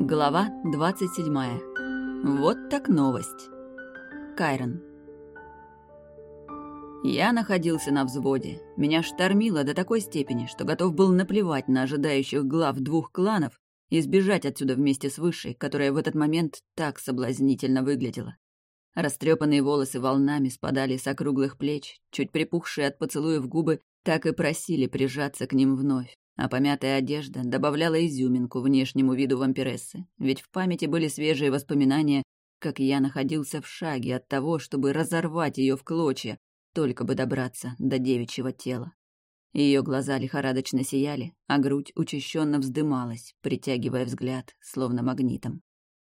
Глава 27. Вот так новость. Кайрон. Я находился на взводе. Меня штормило до такой степени, что готов был наплевать на ожидающих глав двух кланов и сбежать отсюда вместе с Высшей, которая в этот момент так соблазнительно выглядела. Растрепанные волосы волнами спадали с округлых плеч, чуть припухшие от поцелуев губы так и просили прижаться к ним вновь а помятая одежда добавляла изюминку внешнему виду вампирессы, ведь в памяти были свежие воспоминания, как я находился в шаге от того, чтобы разорвать ее в клочья, только бы добраться до девичьего тела. Ее глаза лихорадочно сияли, а грудь учащенно вздымалась, притягивая взгляд, словно магнитом.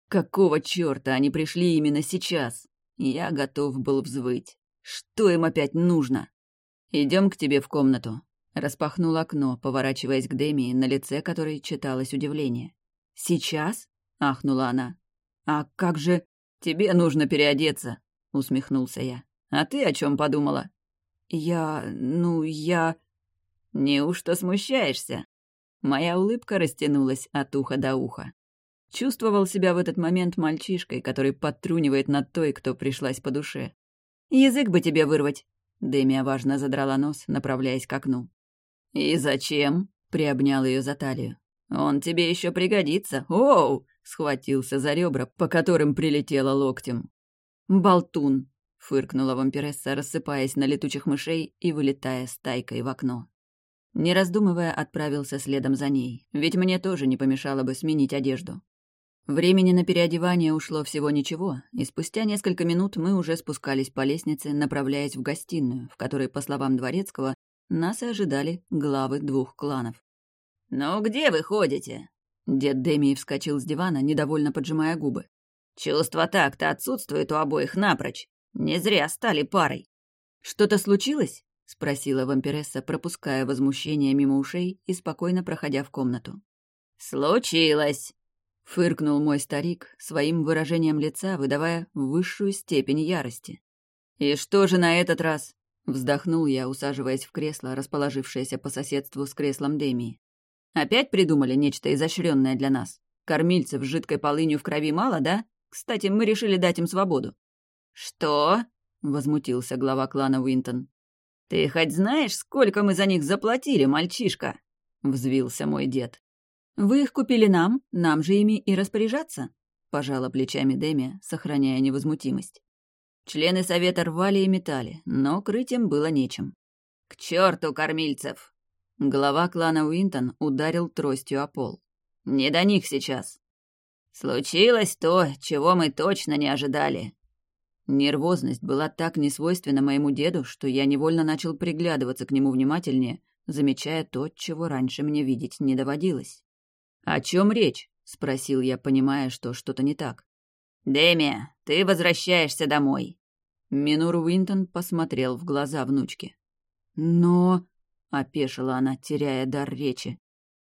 Какого черта они пришли именно сейчас? Я готов был взвыть. Что им опять нужно? Идем к тебе в комнату, Распахнул окно, поворачиваясь к Демии, на лице которой читалось удивление. «Сейчас?» — ахнула она. «А как же...» «Тебе нужно переодеться», — усмехнулся я. «А ты о чем подумала?» «Я... ну, я...» «Неужто смущаешься?» Моя улыбка растянулась от уха до уха. Чувствовал себя в этот момент мальчишкой, который подтрунивает над той, кто пришлась по душе. «Язык бы тебе вырвать!» Демия важно задрала нос, направляясь к окну. «И зачем?» — приобнял ее за талию. «Он тебе еще пригодится. Оу!» — схватился за ребра, по которым прилетело локтем. «Болтун!» — фыркнула вампиресса, рассыпаясь на летучих мышей и вылетая стайкой в окно. Не раздумывая, отправился следом за ней, ведь мне тоже не помешало бы сменить одежду. Времени на переодевание ушло всего ничего, и спустя несколько минут мы уже спускались по лестнице, направляясь в гостиную, в которой, по словам Дворецкого, нас и ожидали главы двух кланов. «Ну где вы ходите?» Дед Демий вскочил с дивана, недовольно поджимая губы. «Чувство так-то отсутствует у обоих напрочь. Не зря стали парой». «Что-то случилось?» — спросила вампиресса, пропуская возмущение мимо ушей и спокойно проходя в комнату. «Случилось!» — фыркнул мой старик, своим выражением лица выдавая высшую степень ярости. «И что же на этот раз?» Вздохнул я, усаживаясь в кресло, расположившееся по соседству с креслом Демии. Опять придумали нечто изощренное для нас. Кормильцев с жидкой полынью в крови мало, да? Кстати, мы решили дать им свободу. Что? возмутился глава клана Уинтон. Ты хоть знаешь, сколько мы за них заплатили, мальчишка? взвился мой дед. Вы их купили нам, нам же ими и распоряжаться, пожала плечами Демия, сохраняя невозмутимость. Члены совета рвали и метали, но крыть им было нечем. «К черту кормильцев!» Глава клана Уинтон ударил тростью о пол. «Не до них сейчас!» «Случилось то, чего мы точно не ожидали!» Нервозность была так несвойственна моему деду, что я невольно начал приглядываться к нему внимательнее, замечая то, чего раньше мне видеть не доводилось. «О чем речь?» — спросил я, понимая, что что-то не так. «Демия, ты возвращаешься домой». Минур Уинтон посмотрел в глаза внучки. «Но...» — опешила она, теряя дар речи.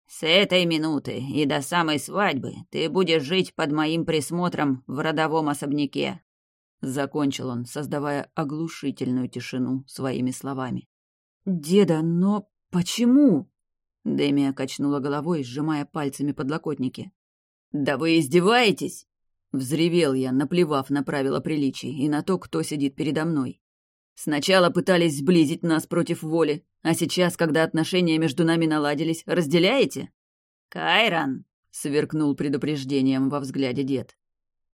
«С этой минуты и до самой свадьбы ты будешь жить под моим присмотром в родовом особняке», — закончил он, создавая оглушительную тишину своими словами. «Деда, но почему?» Демия качнула головой, сжимая пальцами подлокотники. «Да вы издеваетесь?» Взревел я, наплевав на правила приличий и на то, кто сидит передо мной. Сначала пытались сблизить нас против воли, а сейчас, когда отношения между нами наладились, разделяете? «Кайран!» — сверкнул предупреждением во взгляде дед.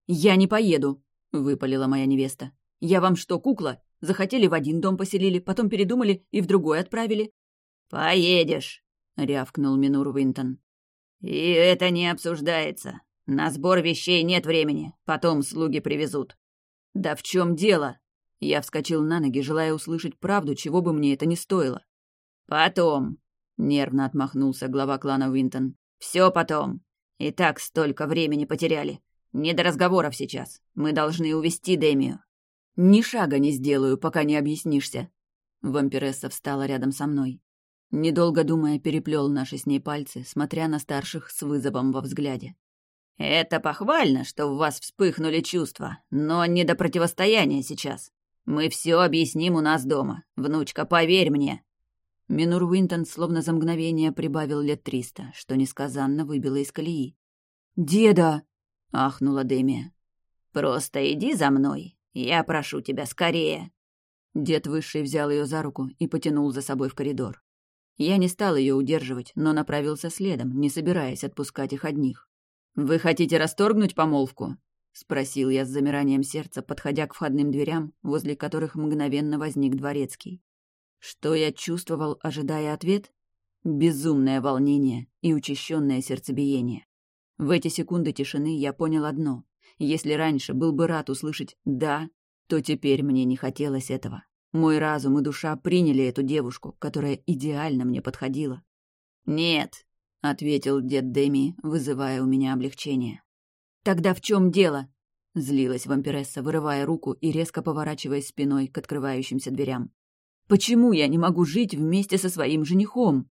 «Я не поеду», — выпалила моя невеста. «Я вам что, кукла? Захотели в один дом поселили, потом передумали и в другой отправили?» «Поедешь», — рявкнул Минур Винтон. «И это не обсуждается. На сбор вещей нет времени, потом слуги привезут. Да в чем дело? Я вскочил на ноги, желая услышать правду, чего бы мне это ни стоило. Потом, нервно отмахнулся глава клана Уинтон. Все потом. И так столько времени потеряли. Не до разговоров сейчас. Мы должны увести Демию. Ни шага не сделаю, пока не объяснишься. Вампиресса встала рядом со мной. Недолго думая, переплел наши с ней пальцы, смотря на старших с вызовом во взгляде. «Это похвально, что в вас вспыхнули чувства, но не до противостояния сейчас. Мы все объясним у нас дома. Внучка, поверь мне». Минур Уинтон словно за мгновение прибавил лет триста, что несказанно выбило из колеи. «Деда!» — ахнула Демия. «Просто иди за мной. Я прошу тебя скорее!» Дед Высший взял ее за руку и потянул за собой в коридор. Я не стал ее удерживать, но направился следом, не собираясь отпускать их одних. «Вы хотите расторгнуть помолвку?» — спросил я с замиранием сердца, подходя к входным дверям, возле которых мгновенно возник дворецкий. Что я чувствовал, ожидая ответ? Безумное волнение и учащенное сердцебиение. В эти секунды тишины я понял одно. Если раньше был бы рад услышать «да», то теперь мне не хотелось этого. Мой разум и душа приняли эту девушку, которая идеально мне подходила. «Нет», — ответил дед Деми, вызывая у меня облегчение. «Тогда в чем дело?» — злилась вампиресса, вырывая руку и резко поворачиваясь спиной к открывающимся дверям. «Почему я не могу жить вместе со своим женихом?»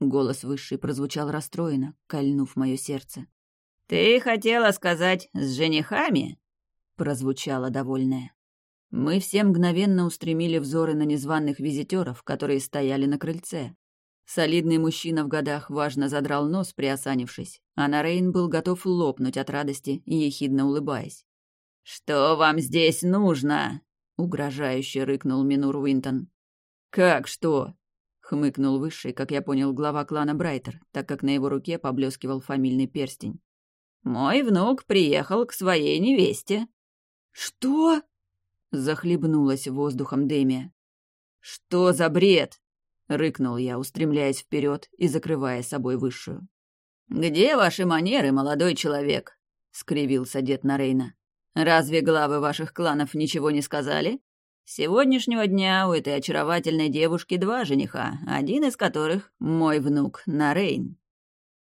Голос высший прозвучал расстроенно, кольнув мое сердце. «Ты хотела сказать «с женихами»?» прозвучала довольная. Мы все мгновенно устремили взоры на незваных визитеров, которые стояли на крыльце. Солидный мужчина в годах важно задрал нос, приосанившись, а Нарейн был готов лопнуть от радости ехидно улыбаясь. «Что вам здесь нужно?» — угрожающе рыкнул Минур Уинтон. «Как что?» — хмыкнул высший, как я понял, глава клана Брайтер, так как на его руке поблескивал фамильный перстень. «Мой внук приехал к своей невесте». «Что?» — захлебнулась воздухом Демия. «Что за бред?» — рыкнул я, устремляясь вперед и закрывая собой высшую. «Где ваши манеры, молодой человек?» — скривился дед Нарейна. «Разве главы ваших кланов ничего не сказали? С сегодняшнего дня у этой очаровательной девушки два жениха, один из которых — мой внук Нарейн».